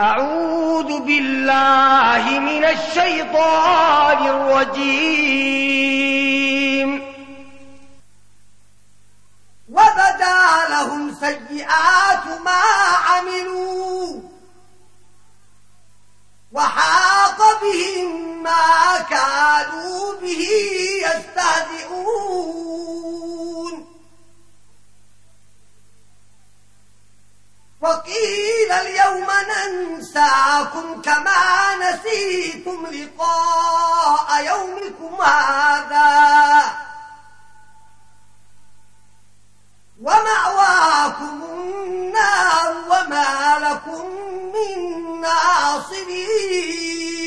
أعوذ بالله من الشيطان الرجيم. وبدا لهم سيئات ما عملوا وحاق بهم ما كانوا به يستهزئون. وقيل اليوم ننساكم كما نسيتم لقاء يومكم هذا. ومعواكم النار وما لكم من ناصرين.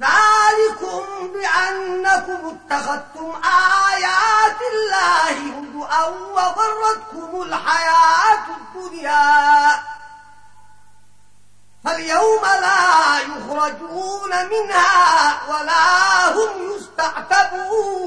ذلكم بأنكم اتخذتم آيات الله هدؤا وغرتكم الحياة الدنيا. فاليوم لا يخرجون منها ولا هم يستعتبون.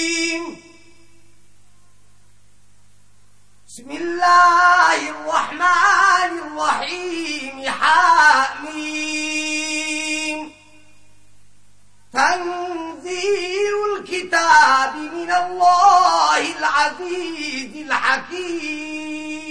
بسم الله الرحمن الرحيم حاميم تنزيل الكتاب من الله العزيز الحكيم.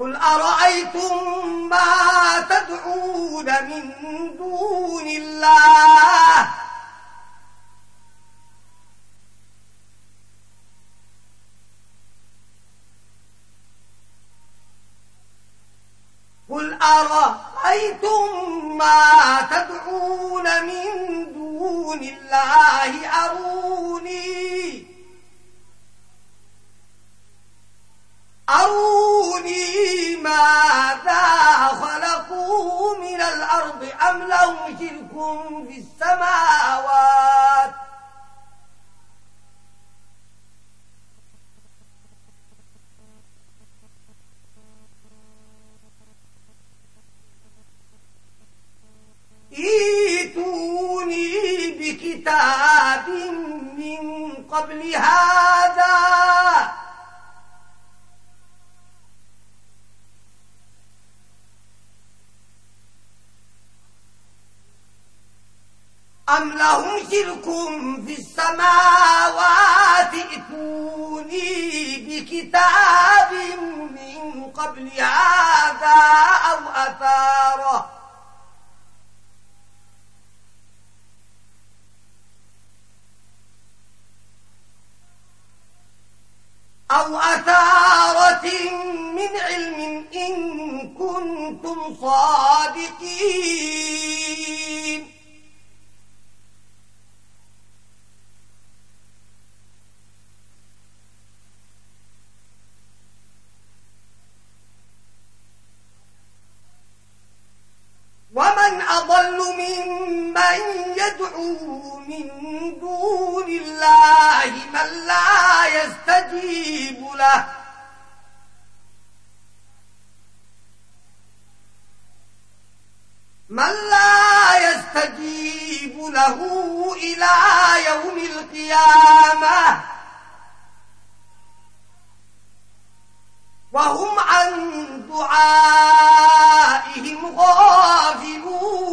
قل أرأيتم ما تدعون من دون الله؟ قل أرأيتم ما تدعون من دون الله؟ أروني أروني ماذا خلقوا من الأرض أم لهم شرك في السماوات؟ إيتوني بكتاب من قبل هذا أم لهم شرك في السماوات اتوني بكتاب من قبل هذا أو أثاره أو أثارة من علم إن كنتم صادقين ومن أضل ممن يدعو من دون الله من لا يستجيب له من لا يستجيب له إلى يوم القيامة وهم عن دعائهم غافلون.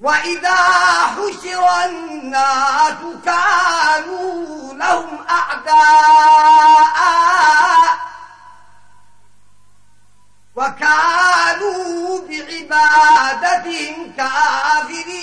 وإذا حشر الناس كانوا لهم أعداء وكانوا بعبادتهم كافرين.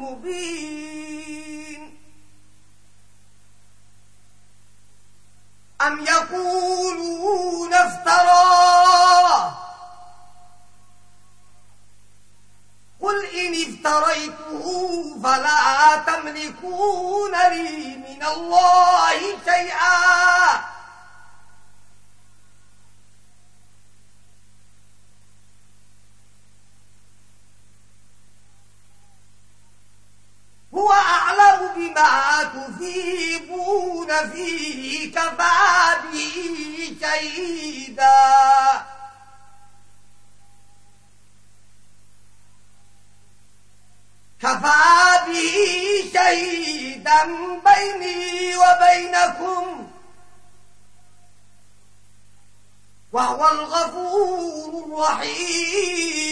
أم يقولون افترى قل إن افتريته فلا تملكون لي من الله شيئا هو أعلم بما تفيضون فيه كفابه شيدا. كفابه شيدا بيني وبينكم. وهو الغفور الرحيم.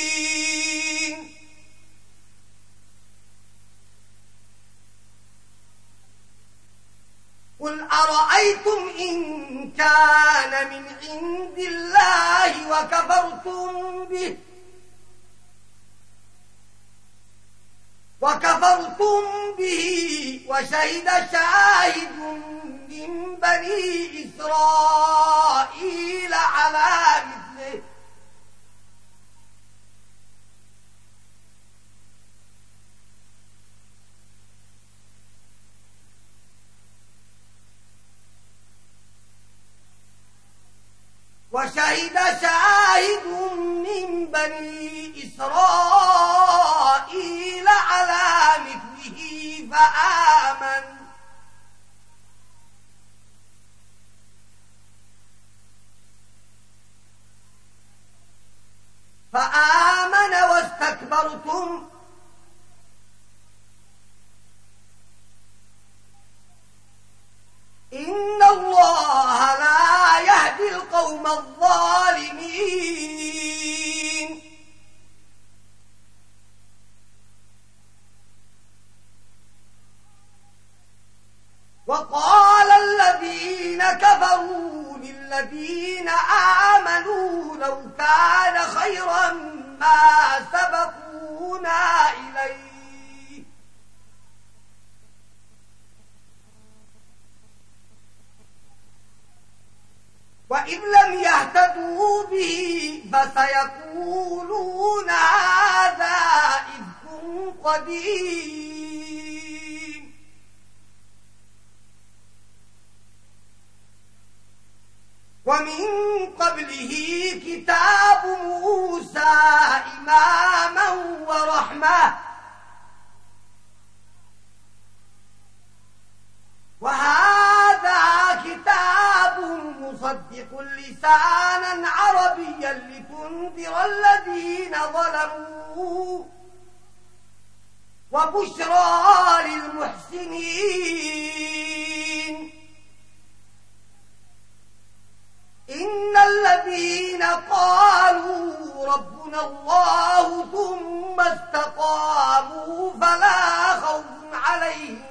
قل أرأيتم إن كان من عند الله وكفرتم به وكفرتم به وشهد شاهد من بني إسرائيل على مثله وشهد شاهد من بني إسرائيل على مثله فآمن. فإن لم يهتدوا به فسيقولون هذا إِذْكُمْ قديم. ومن قبله كتاب موسى إماما ورحمة وهذا كتاب مصدق لسانا عربيا لتنذر الذين ظلموا وبشرى للمحسنين. إن الذين قالوا ربنا الله ثم استقاموا فلا خوف عليهم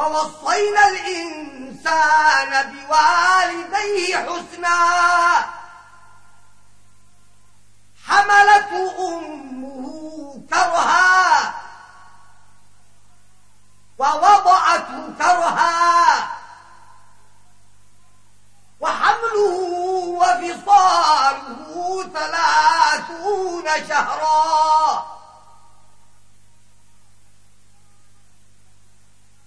ووصينا الإنسان بوالديه حسنا. حملته أمه كرها ووضعته كرها وحمله وفصاله ثلاثون شهرا.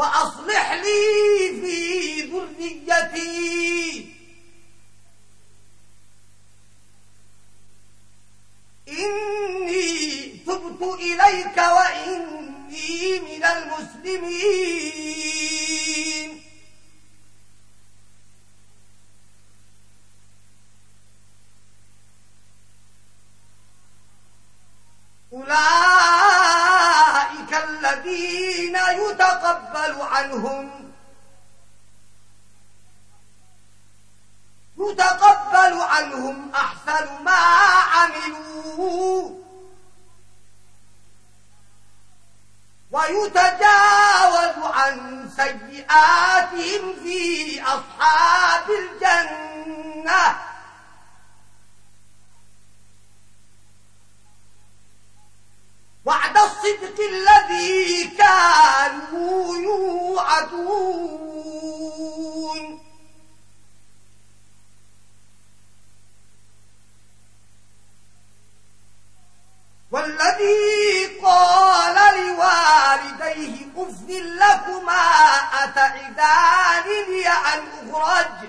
وأصلح لي في ذريتي. إني تبت إليك وإني من المسلمين. يبعثون والذي قال لوالديه أفضل لكما أتعدان لي أن أخرج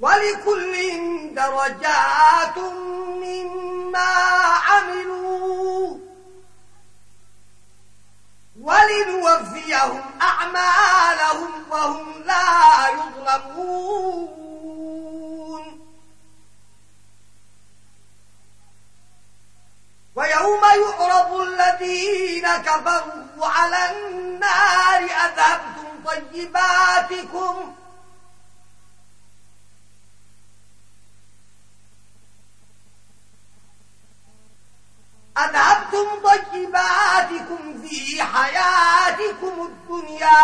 ولكل درجات مما عملوا ولنوفيهم أعمالهم وهم لا يظلمون. ويوم يعرض الذين كفروا على النار أذهبتم طيباتكم أذهبتم طيباتكم في حياتكم الدنيا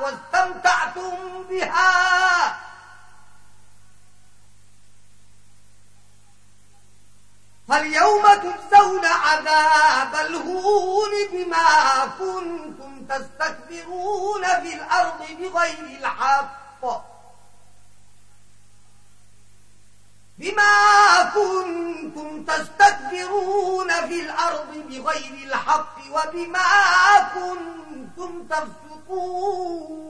واستمتعتم بها. فاليوم تجزون عذاب الهون بما كنتم تستكبرون في الأرض بغير الحق. بما كنتم تستكبرون في الأرض بغير الحق وبما كنتم تفسقون.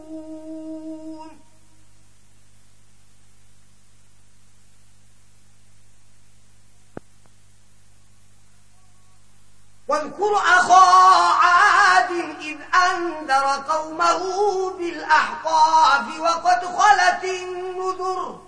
واذكر أخا عاد إذ أنذر قومه بالأحقاف وقد خلت النذر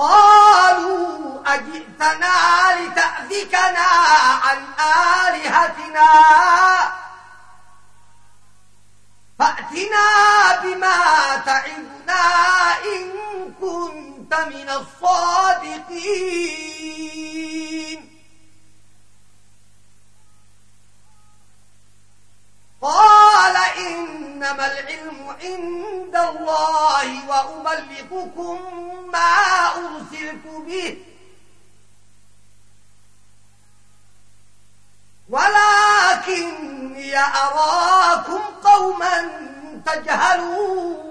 قالوا أجئتنا لتأذكنا عن آلهتنا؟ فأتنا بما تعبنا إن كنت من الصادقين. قال إنما العلم عند الله وأملككم ما أرسلك به. ولكني أراكم قوما تجهلون.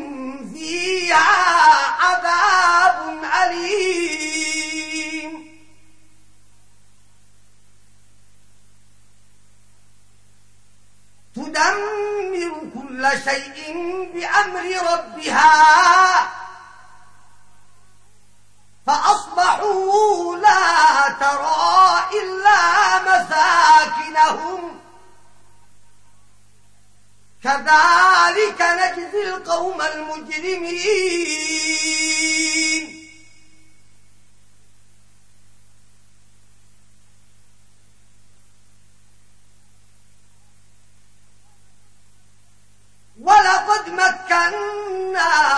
فيها عذاب أليم. تدمر كل شيء بأمر ربها. فأصبحوا لا ترى إلا مساكنهم. كذلك نجزي القوم المجرمين. ولقد مكناهم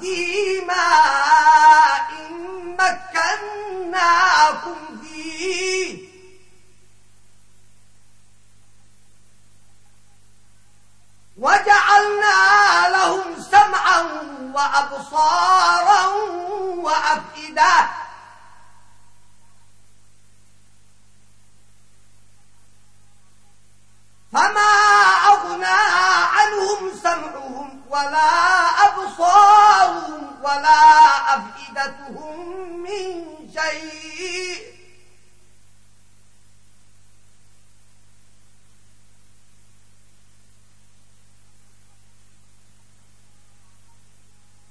فيما إن مكناكم فيه. وجعلنا لهم سمعا وأبصارا وأفئدا فما أغنى عنهم سمعهم ولا أبصارهم ولا أفئدتهم من شيء.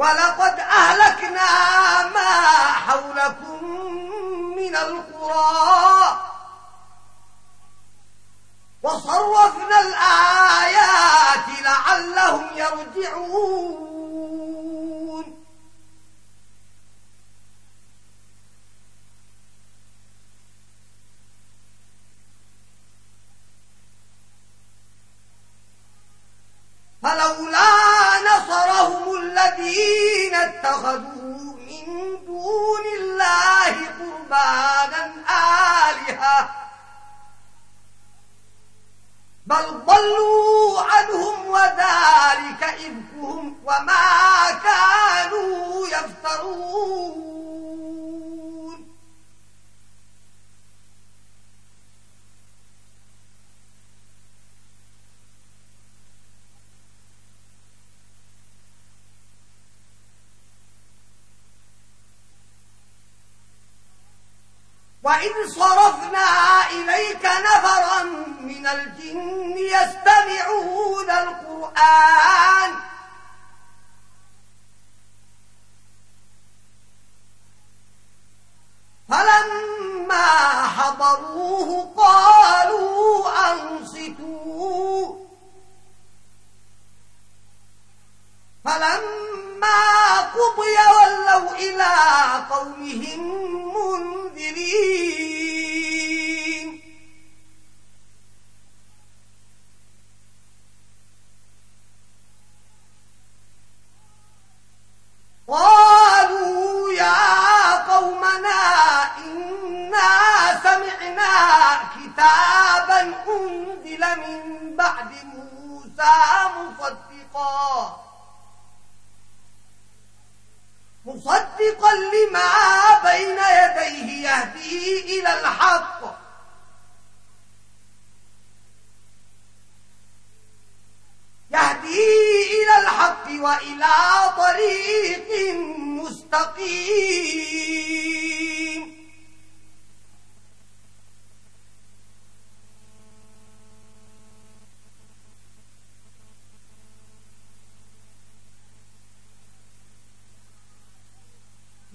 ولقد أهلكنا ما حولكم من القرى وصرفنا الآيات لعلهم يرجعون. فلولا نصرهم الذين اتخذوا من دون الله قربانا آلهة. بل ضلوا عنهم وذلك إذكهم وما كانوا يفترون. وإن صرفنا إليك نفرا من الجن يستمعون القرآن فلما حضروه قالوا أنصتوه فلما قضي ولوا إلى قومهم منذرين. قالوا يا قومنا إنا سمعنا كتابا أنزل من بعد موسى مصدقا. مصدقا لما بين يديه يهدي إلى الحق. يهدي إلى الحق وإلى طريق مستقيم.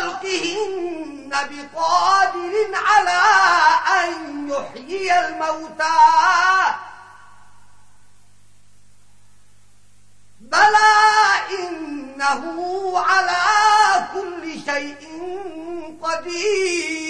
خلقهن بقادر على أن يحيي الموتى. بلى إنه على كل شيء قدير.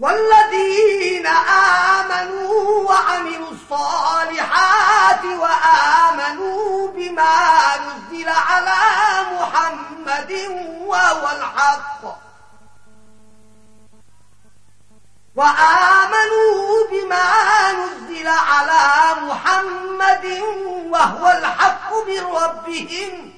والذين آمنوا وعملوا الصالحات وآمنوا بما نزل على محمد وهو الحق وآمنوا بما نزل على محمد وهو الحق من ربهم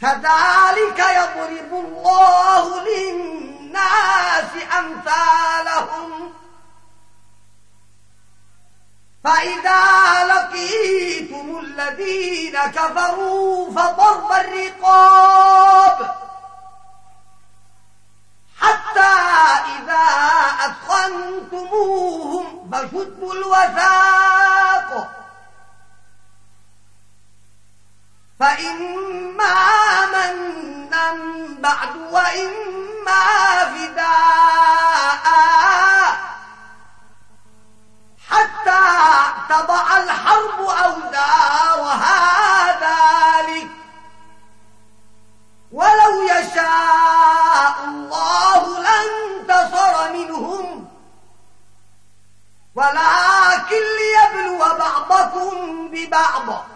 كذلك يضرب الله للناس أمثالهم. فإذا لقيتم الذين كفروا فضرب الرقاب حتى إذا أدخنتموهم فشدوا الوثاق. فإما من بعد وإما فداء حتى تضع الحرب أودارها ذلك ولو يشاء الله لانتصر منهم ولكن ليبلو بعضكم ببعض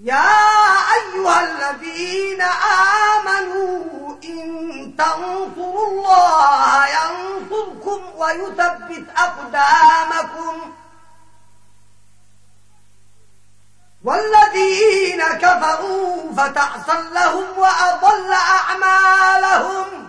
يا أيها الذين آمنوا إن تنصروا الله ينصركم ويثبت أقدامكم والذين كفروا فتعصل لهم وأضل أعمالهم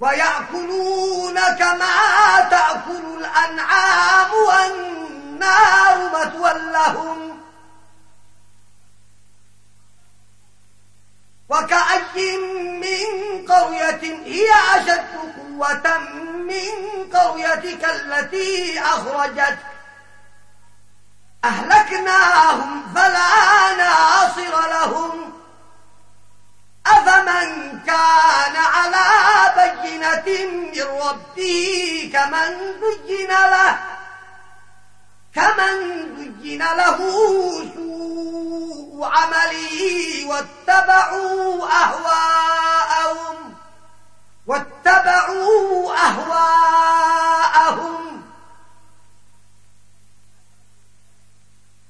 ويأكلون كما تأكل الأنعام والنار متوى لهم وكأي من قرية هي أشد قوة من قريتك التي أخرجتك أهلكناهم فلا ناصر لهم أفمن كان على بينة من ربي كمن بين له كمن بين له سوء عملي واتبعوا أهواءهم واتبعوا أهواءهم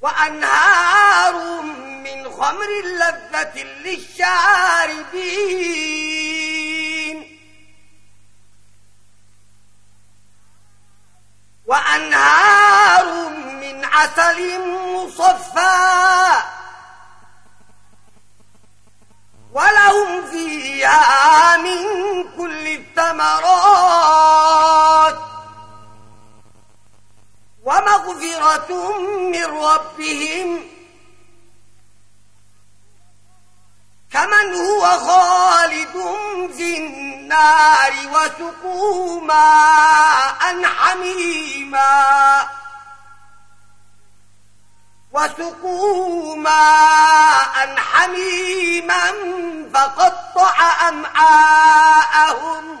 وأنهار من خمر لذة للشاربين. وأنهار من عسل مصفى. ولهم فيها من كل الثمرات. ومغفرة من ربهم. كمن هو خالد في النار وسقوا ماء حميما. وسقوا ماء حميما فقطع أمعاءهم.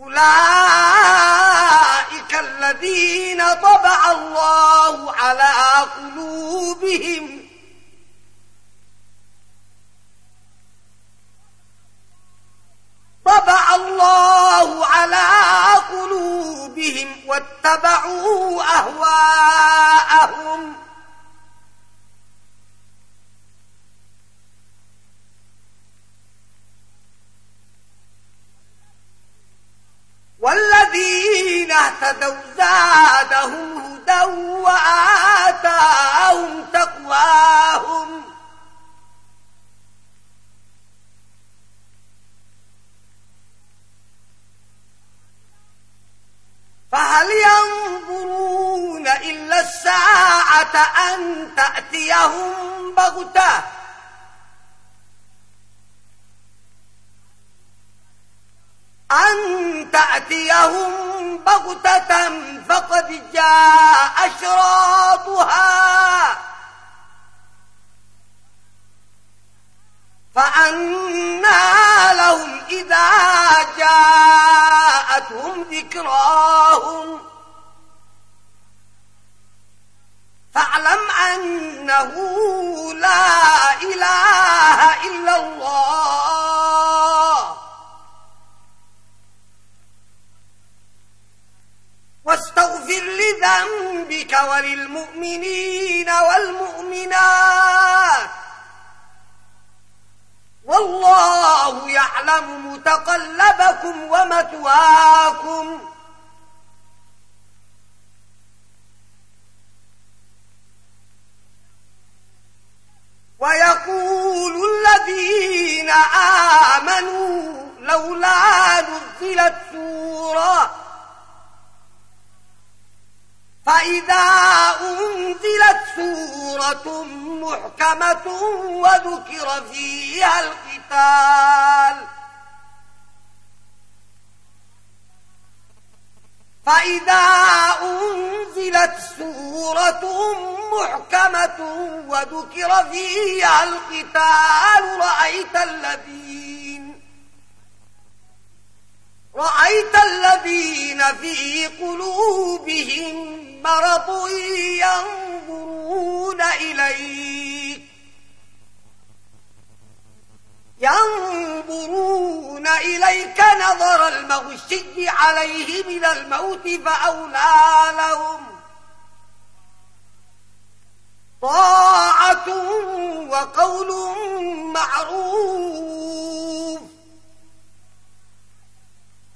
أولئك الذين طبع الله على قلوبهم. طبع الله على قلوبهم واتبعوا أهواءهم. والذين اهتدوا زادهم هدى وآتاهم تقواهم. فهل ينظرون إلا الساعة أن تأتيهم بغتاه أن تأتيهم بغتة فقد جاء أشراطها فأنا لهم إذا جاءتهم ذكراهم. فاعلم أنه لا إله إلا الله. واستغفر لذنبك وللمؤمنين والمؤمنات. والله يعلم متقلبكم ومتواكم ويقول الذين آمنوا لولا نزلت سورة فإذا أنزلت سورة محكمة وذكر فيها القتال فإذا أنزلت سورة محكمة وذكر فيها القتال رأيت الذين رأيت الذين في قلوبهم مرض ينظرون إليك. ينظرون إليك نظر المغشي عليه من الموت فأولى لهم. طاعة وقول معروف.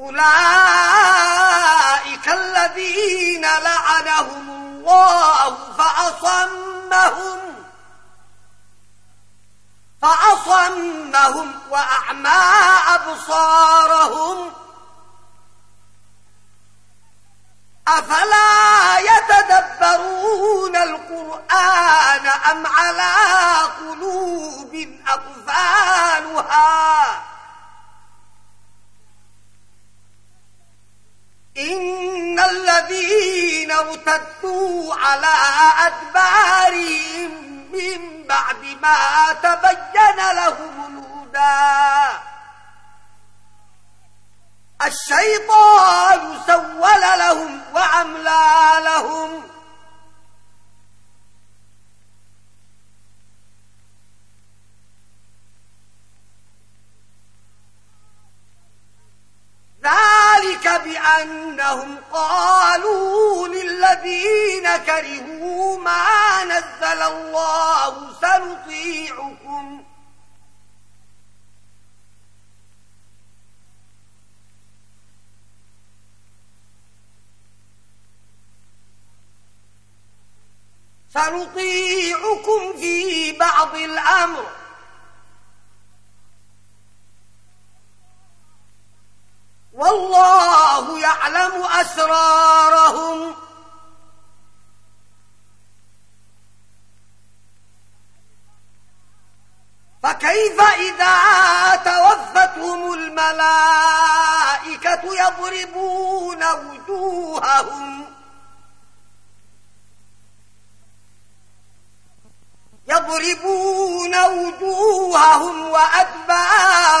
أولئك الذين لعنهم الله فأصمهم فأصمهم وأعمى أبصارهم. أفلا يتدبرون القرآن أم على قلوب أقفالها؟ إن الذين ارتدوا على أدبارهم من بعد ما تبين لهم الهدى الشيطان سول لهم وعملا لهم ذلك بأنهم قالوا للذين كرهوا ما نزل الله سنطيعكم. سنطيعكم في بعض الأمر. والله يعلم أسرارهم. فكيف إذا توفتهم الملائكة يضربون وجوههم؟ يضربون وجوههم وأدبارهم.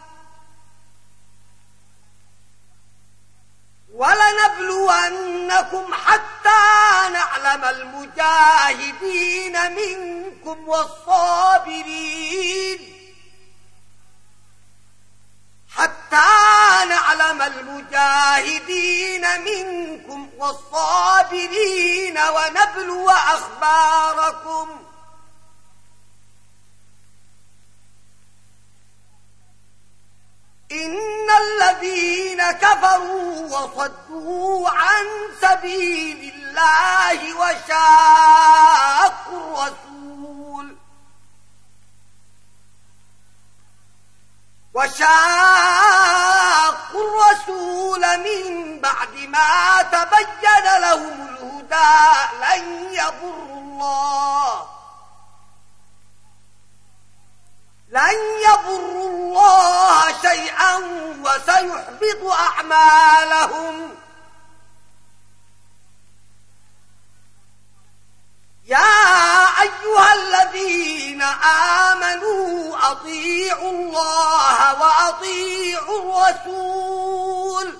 ولنبلونكم حتى نعلم المجاهدين منكم والصابرين. حتى نعلم المجاهدين منكم والصابرين ونبلو أخباركم. إن الذين كفروا وصدوا عن سبيل الله وشاقوا الرسول وشاقوا الرسول من بعد ما تبين لهم الهدى لن يضر الله لن يضر الله شيئا وسيحبط أعمالهم. يا أيها الذين آمنوا أطيعوا الله وأطيعوا الرسول.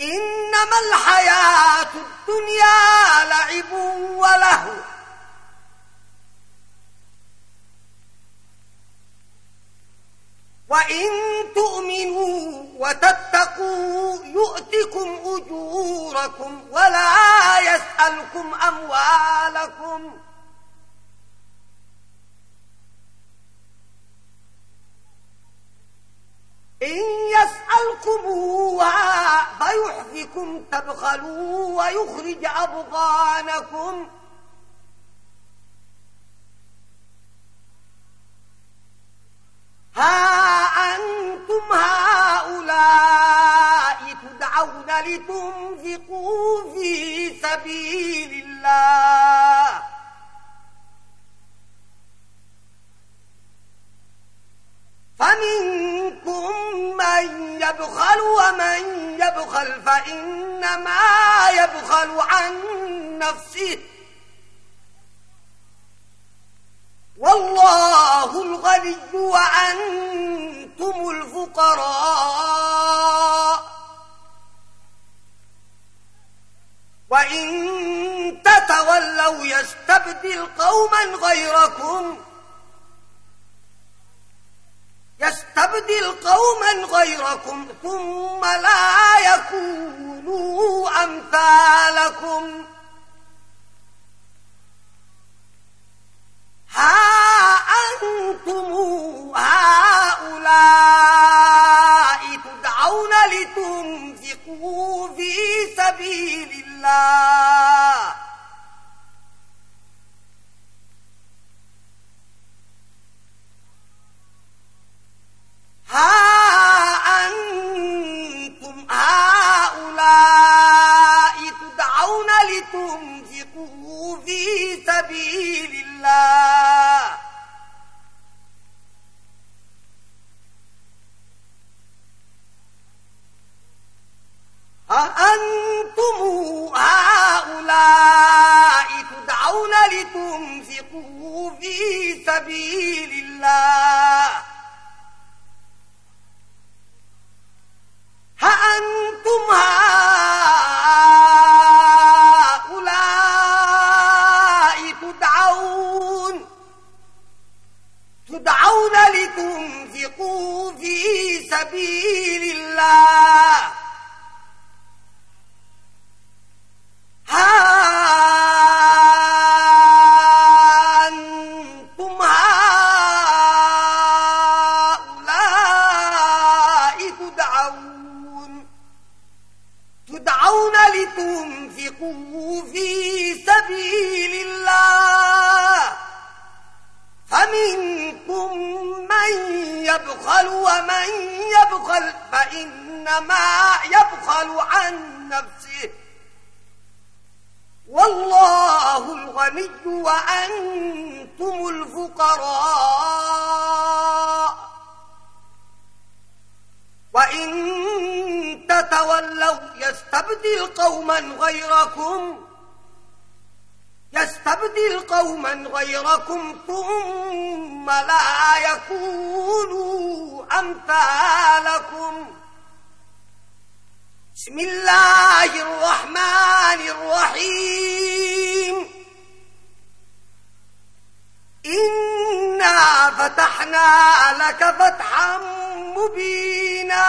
إنما الحياة الدنيا لعب وله. وإن تؤمنوا وتتقوا يؤتكم أجوركم ولا يسألكم أموالكم. إن يسألكموها فيحفكم تبخلوا ويخرج أبغانكم ها أنتم هؤلاء تدعون لتنفقوا في سبيل الله. فمنكم من يبخل ومن يبخل فإنما يبخل عن نفسه والله الغني وأنتم الفقراء وإن تتولوا يستبدل قوما غيركم يستبدل قوما غيركم ثم لا يكونوا أمثالكم. ها أنتم هؤلاء تدعون لتنفقوا في سبيل الله. ها أنتم هؤلاء تدعون في سبيل الله أأنتم هؤلاء تدعون لتنفقوا في سبيل الله هأنتم هؤلاء تدعون تدعون لتنفقوا في سبيل الله فإنما يبخل عن نفسه. والله الغني وأنتم الفقراء. وإن تتولوا يستبدل قوما غيركم. يستبدل قوما غيركم ثم لا يكونوا أمثالكم. بسم الله الرحمن الرحيم. إنا فتحنا لك فتحا مبينا.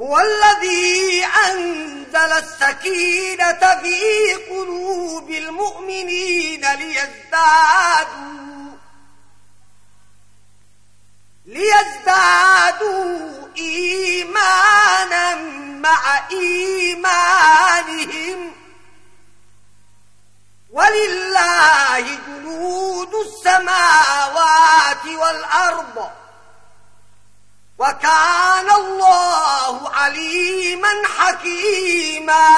هو الذي أنزل السكينة في قلوب المؤمنين ليزدادوا ليزدادوا إيمانا مع إيمانهم. ولله جنود السماوات والأرض. وكان الله عليما حكيما.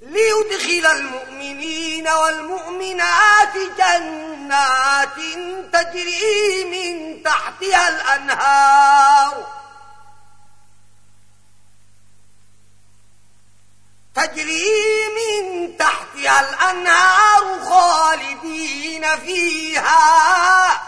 ليدخل المؤمنين والمؤمنات جنات تجري من تحتها الأنهار. تجري من تحتها الأنهار خالدين فيها.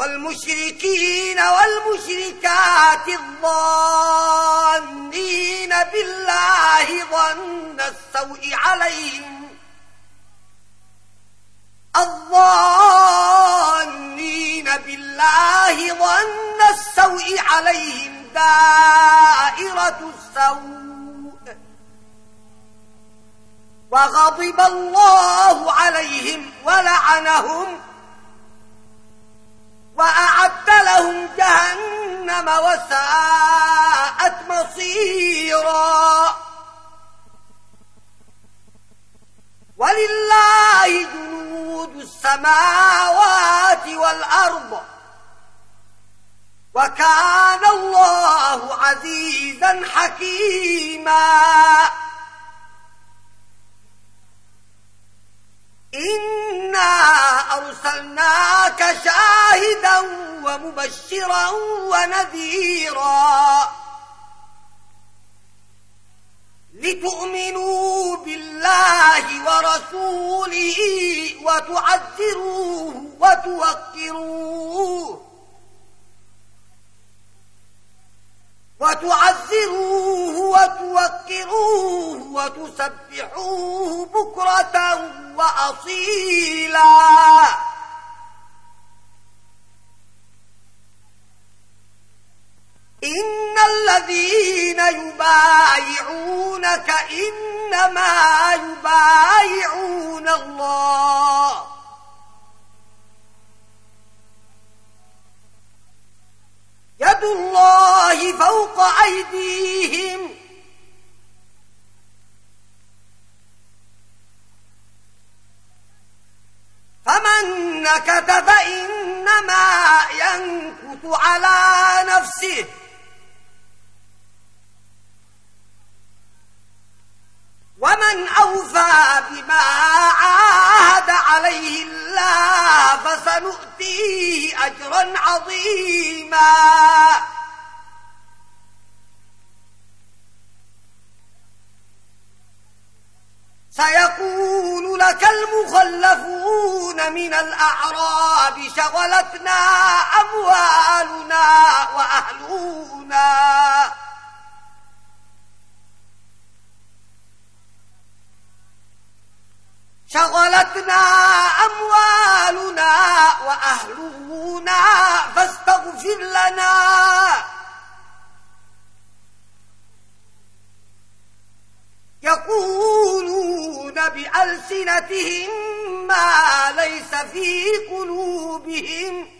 والمشركين والمشركات الظانين بالله ظن السوء عليهم الظانين بالله ظن السوء عليهم دائرة السوء وغضب الله عليهم ولعنهم وأعد لهم جهنم وساءت مصيرا. ولله جنود السماوات والأرض. وكان الله عزيزا حكيما. إنا أرسلناك شاهدا ومبشرا ونذيرا لتؤمنوا بالله ورسوله وتعذروه وتوكروه وتعزروه وتوكروه وتسبحوه بكرة وأصيلا. إن الذين يبايعونك إنما يبايعون الله. يد الله فوق أيديهم. فمن نكت فإنما ينكت على نفسه. ومن أوفى بما عاهد عليه الله فسنؤتيه. عظيما. سيقول لك المخلفون من الأعراب شغلتنا أموالنا وأهلنا شغلتنا أموالنا وأهلنا فاستغفر لنا. يقولون بألسنتهم ما ليس في قلوبهم.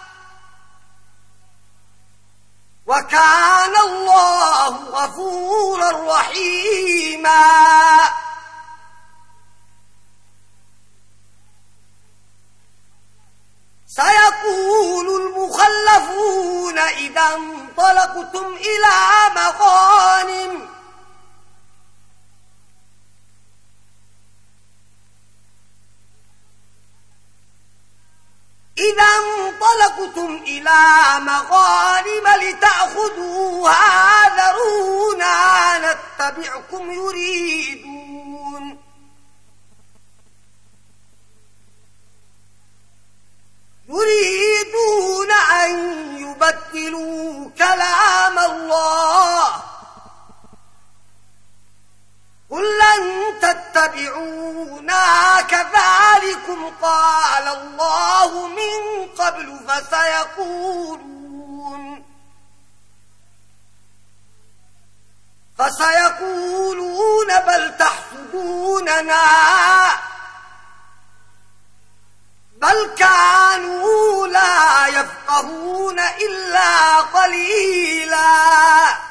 وكان الله غفورا رحيما. سيقول المخلفون إذا انطلقتم إلى مغانم إذا انطلقتم إلى مغارم لتأخذوها ذرونا نتبعكم يريدون. يريدون أن يبدلوا كلام الله. قل لن تتبعونا كذلكم قال الله من قبل فسيقولون فسيقولون بل تحسبوننا بل كانوا لا يفقهون إلا قليلاً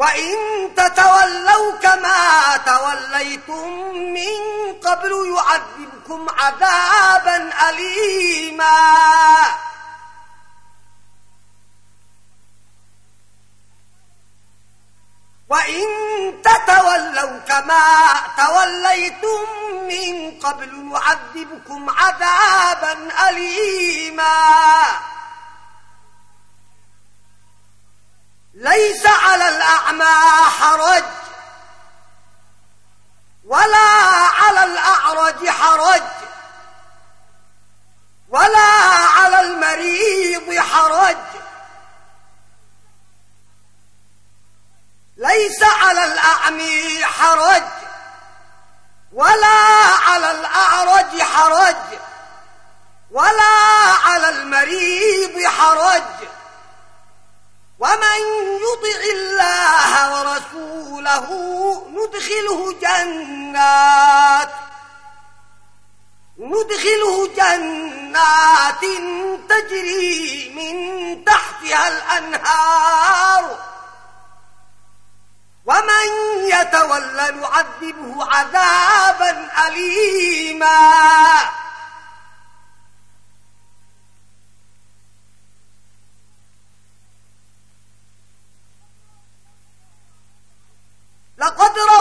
وَإِن تَتَوَلَّوْا كَمَا تَوَلَّيْتُمْ مِنْ قَبْلُ يُعَذِّبْكُمْ عَذَابًا أَلِيمًا وَإِن تَتَوَلَّوْا كَمَا تَوَلَّيْتُمْ مِنْ قَبْلُ يُعَذِّبْكُمْ عَذَابًا أَلِيمًا ليس على الأعمى حرج ولا على الأعرج حرج ولا على المريض حرج ليس على الأعمي حرج ولا على الأعرج حرج ولا على المريض حرج ومن يطع الله ورسوله ندخله جنات ندخله جنات تجري من تحتها الأنهار ومن يتولى نعذبه عذابا أليما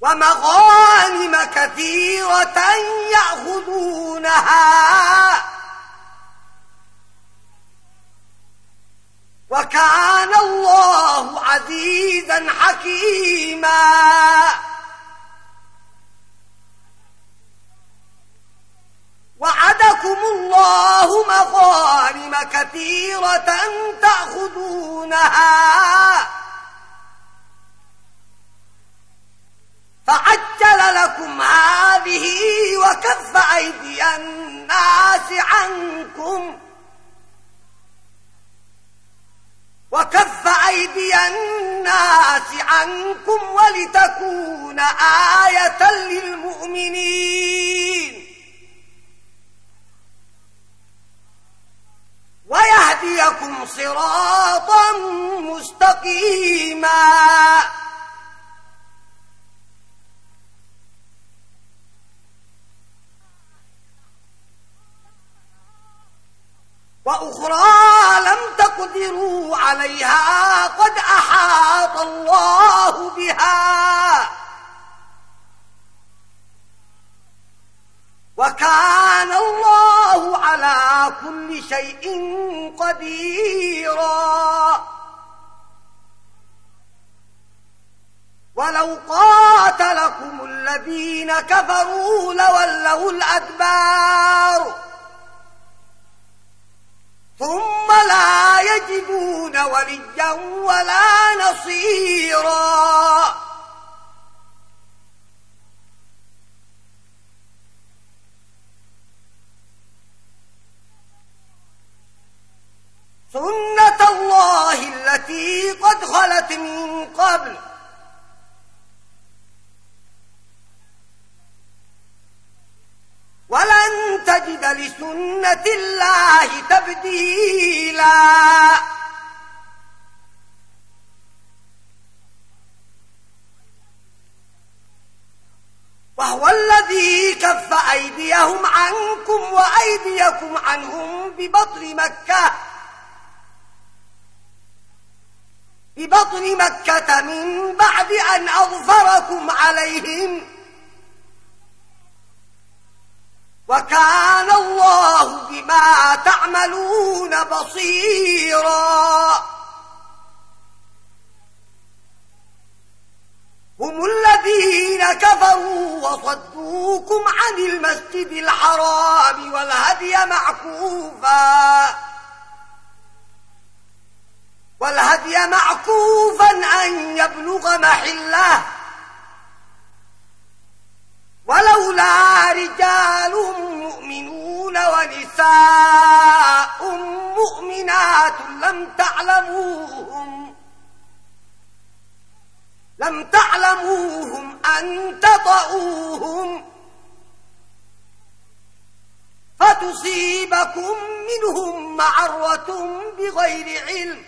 ومغانم كثيرة يأخذونها. وكان الله عزيزا حكيما. وعدكم الله مغانم كثيرة تأخذونها. فعجل لكم هذه وكف أيدي الناس عنكم. وكف أيدي الناس عنكم ولتكون آية للمؤمنين. ويهديكم صراطا مستقيما. وأخرى لم تقدروا عليها قد أحاط الله بها. وكان الله على كل شيء قديرا. ولو قاتلكم الذين كفروا لولوا الأدبار. ثم لا يجدون وليا ولا نصيرا. سنة الله التي قد خلت من قبل ولن تجد لسنة الله تبديلا. وهو الذي كف أيديهم عنكم وأيديكم عنهم ببطن مكة. ببطن مكة من بعد أن أظفركم عليهم. وكان الله بما تعملون بصيرا. هم الذين كفروا وصدوكم عن المسجد الحرام والهدي معكوفا. والهدي معكوفا أن يبلغ محله ولولا رجال مؤمنون ونساء مؤمنات لم تعلموهم لم تعلموهم أن تطعوهم فتصيبكم منهم معرة بغير علم.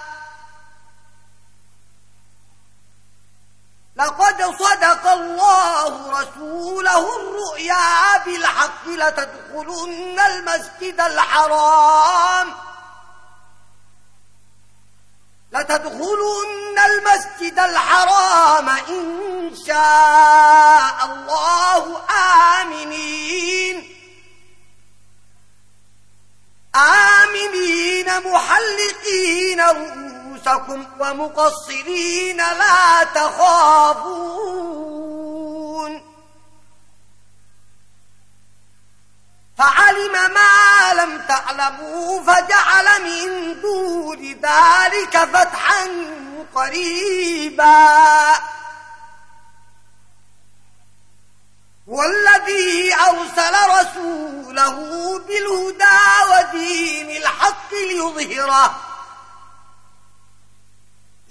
لقد صدق الله رسوله الرؤيا بالحق لتدخلن المسجد الحرام. لتدخلن المسجد الحرام إن شاء الله آمنين. آمنين محلقين رؤوسهم أنفسكم ومقصرين لا تخافون. فعلم ما لم تعلموا فجعل من دون ذلك فتحا قريبا. والذي أرسل رسوله بالهدى ودين الحق ليظهره.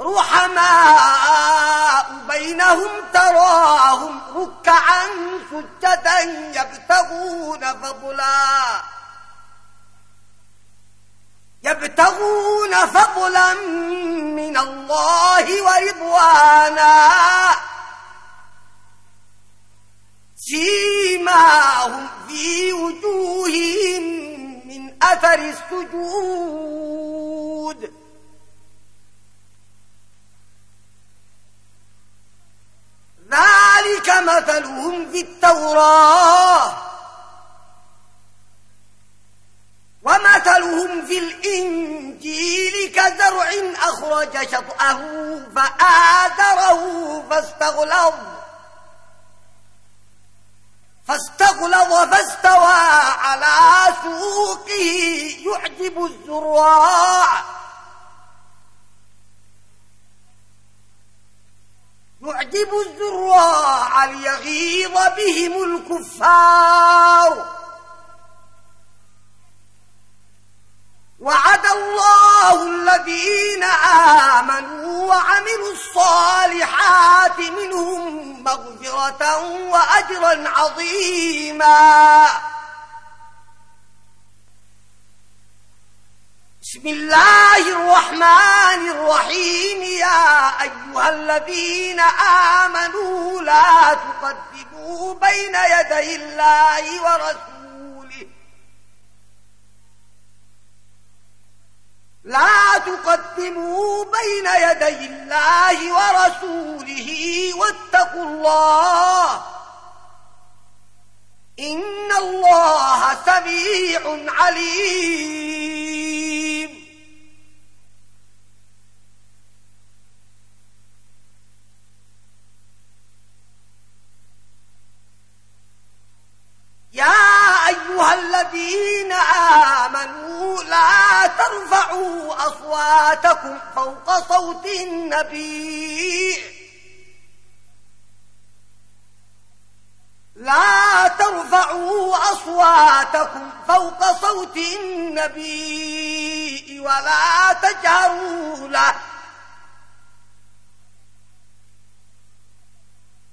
رحماء بينهم تراهم ركعا سجدا يبتغون فضلا يبتغون فضلا من الله ورضوانا سيماهم في وجوههم من أثر السجود ذلك مثلهم في التوراة. ومثلهم في الإنجيل كزرع أخرج شطأه فآذره فاستغلظ. فاستغلظ فاستوى على سوقه يعجب الزراع. معجب الزراع ليغيظ بهم الكفار. وعد الله الذين آمنوا وعملوا الصالحات منهم مغفرة وأجرا عظيما. بسم الله الرحمن الرحيم يا أيها الذين آمنوا لا تقدموا بين يدي الله ورسوله. لا تقدموا بين يدي الله ورسوله واتقوا الله. إن الله سميع عليم. الذين آمنوا لا ترفعوا أصواتكم فوق صوت النبي. لا ترفعوا أصواتكم فوق صوت النبي ولا تجهروا له.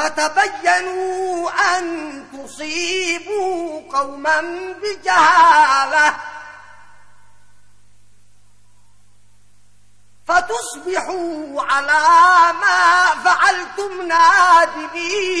فتبينوا أن تصيبوا قوما بجهالة. فتصبحوا على ما فعلتم نادمين.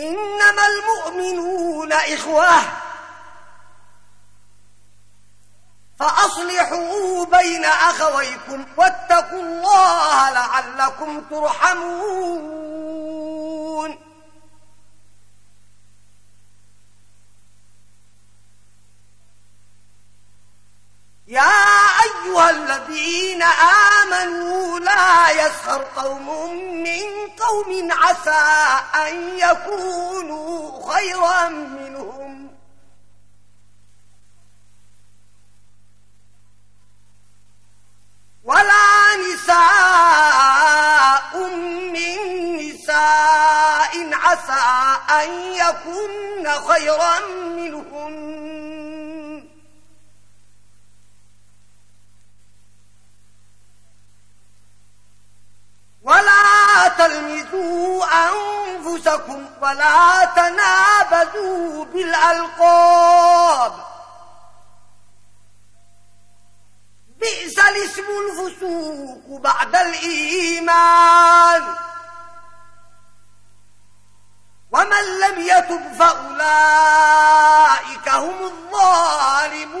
إنما المؤمنون إخوة. فأصلحوا بين أخويكم واتقوا الله لعلكم ترحمون. يا أيها الذين آمنوا لا يسخر قوم من قوم عسى أن يكونوا خيرا منهم. ولا نساء من نساء عسى أن يكون خيرا منهم ولا تلمزوا أنفسكم ولا تنابذوا بالألقاب. بئس الاسم الفسوق بعد الإيمان. ومن لم يتب فأولئك هم الظالمون.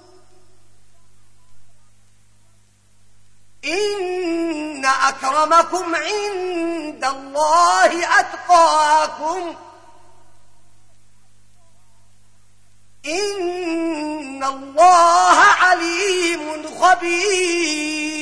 إن أكرمكم عند الله أتقاكم إن الله عليم خبير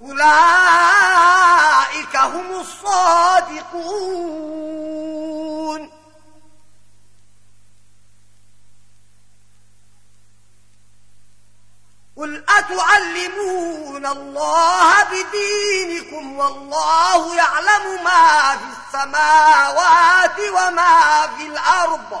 أولئك هم الصادقون. قل أتعلمون الله بدينكم والله يعلم ما في السماوات وما في الأرض.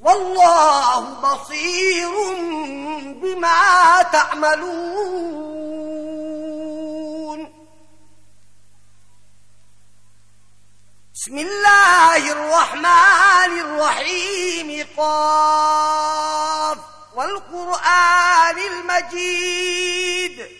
والله بصير بما تعملون. بسم الله الرحمن الرحيم. قاف. والقرآن المجيد.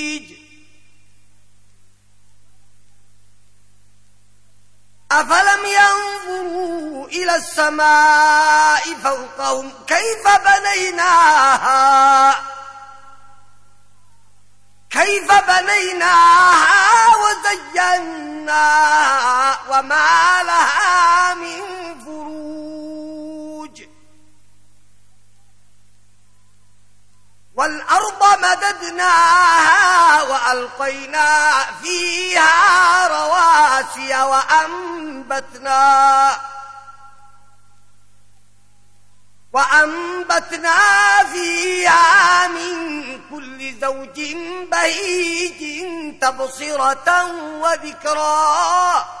أفلم ينظروا إلى السماء فوقهم كيف بنيناها؟ كيف بنيناها وزيناها وما لها من فروض والأرض مددناها وألقينا فيها رواسي وأنبتنا وأنبتنا فيها من كل زوج بهيج تبصرة وذكرا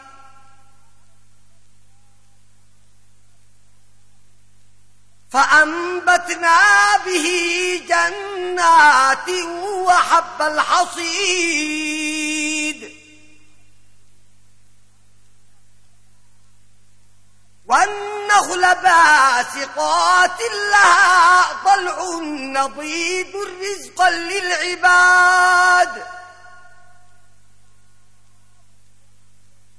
فأنبتنا به جنات وحب الحصيد. والنخل باسقات لها ضلع نضيد رزقا للعباد.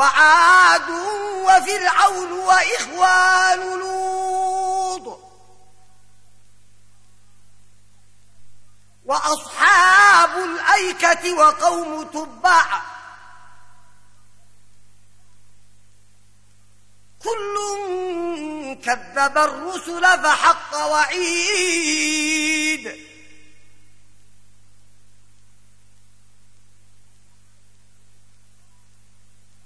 وعاد وفرعون وإخوان لوط وأصحاب الأيكة وقوم تبع كل كذب الرسل فحق وعيد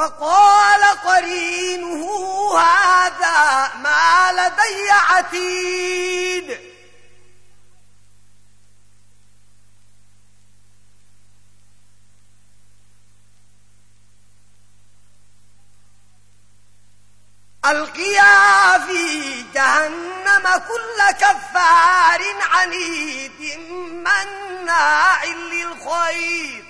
وقال قرينه هذا ما لدي عتيد. ألقيا في جهنم كل كفار عنيد مناع للخير.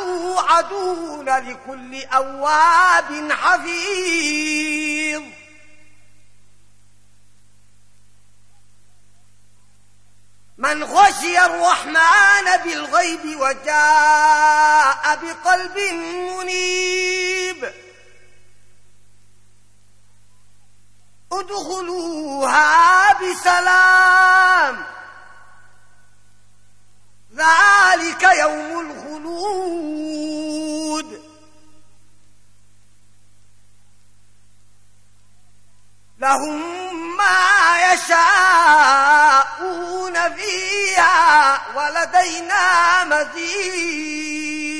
إنه عدو لكل أواب حفيظ. من خشي الرحمن بالغيب وجاء بقلب منيب. ادخلوها بسلام. ذلك يوم الخلود لهم ما يشاءون فيها ولدينا مزيد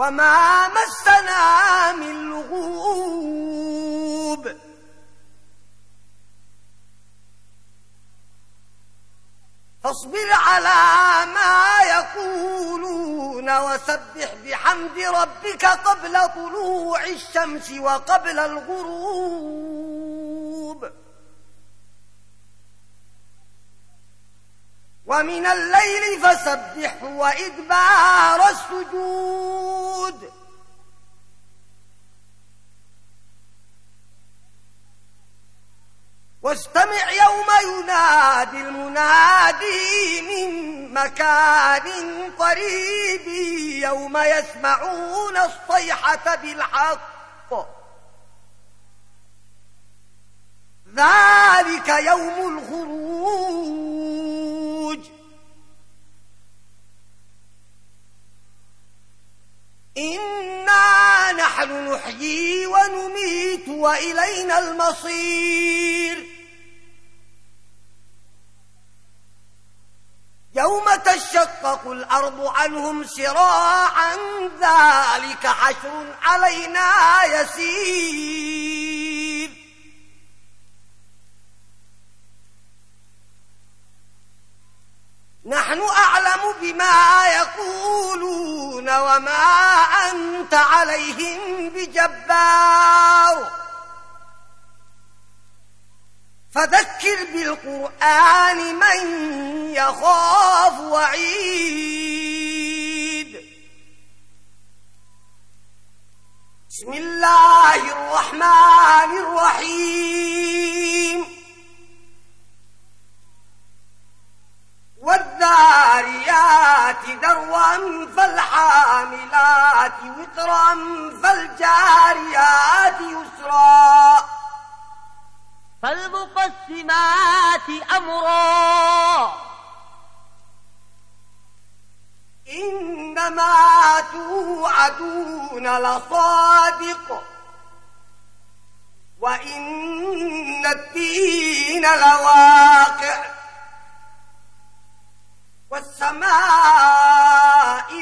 وما مسنا من لغوب فاصبر على ما يقولون وسبح بحمد ربك قبل طلوع الشمس وقبل الغروب ومن الليل فسبح وإدبار السجود. واستمع يوم ينادي المنادي من مكان قريب يوم يسمعون الصيحة بالحق. ذلك يوم الخروج إنا نحن نحيي ونميت وإلينا المصير يوم تشقق الأرض عنهم سراعا ذلك عشر علينا يسير نحن أعلم بما يقولون وما أنت عليهم بجبار. فذكر بالقرآن من يخاف وعيد. بسم الله الرحمن الرحيم. والذاريات دروا فالحاملات وطرا فالجاريات يسرا فالمقسمات أمرا. إنما توعدون لصادق. وإن الدين لواقع. والسماء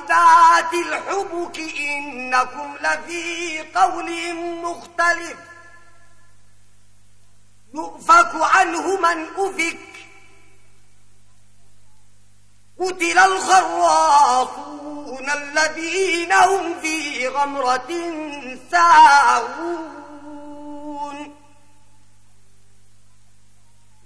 ذات الحبك إنكم لفي قول مختلف. يؤفك عنه من أفك. قتل الخراطون الذين هم في غمرة ساغون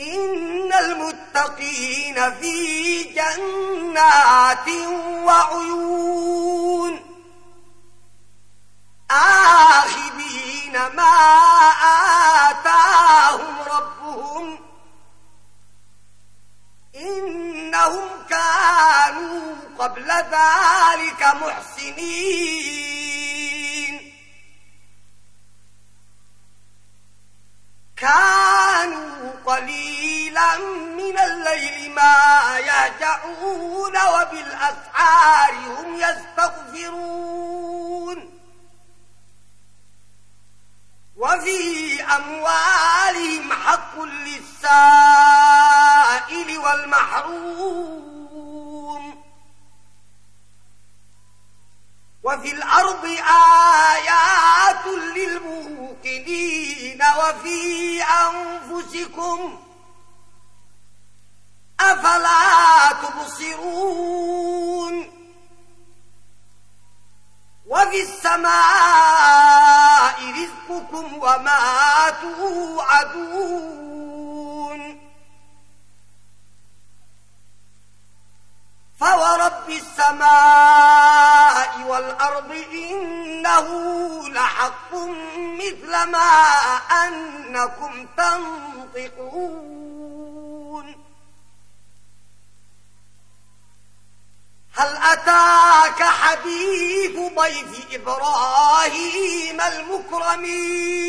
إن المتقين في جنات وعيون آخذين ما آتاهم ربهم إنهم كانوا قبل ذلك محسنين كانوا قليلا من الليل ما يهجعون وبالأسعار هم يستغفرون. وفي أموالهم حق للسائل والمحروم. وفي الأرض آيات للمؤمنين المفسدين وفي أنفسكم أفلا تبصرون وفي السماء رزقكم وما توعدون فورب السماء والأرض إنه لحق مثل ما أنكم تنطقون هل أتاك حديث ضيف إبراهيم المكرمين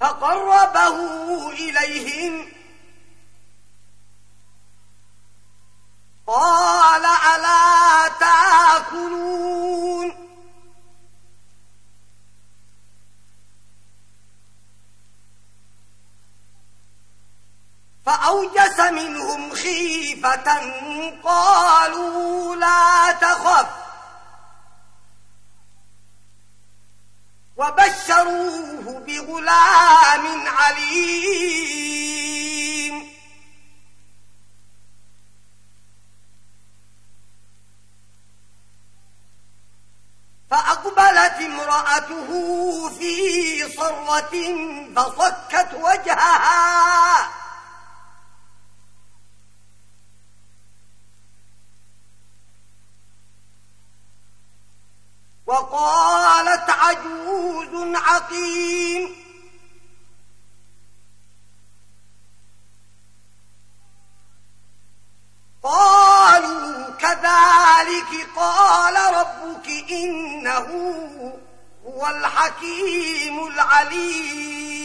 فقربه إليهم. قال ألا تأكلون؟ فأوجس منهم خيفة قالوا لا تخف. وبشروه بغلام عليم. فأقبلت امرأته في صرة فصكت وجهها. وقالت عجوز عقيم. قالوا كذلك قال ربك إنه هو الحكيم العليم.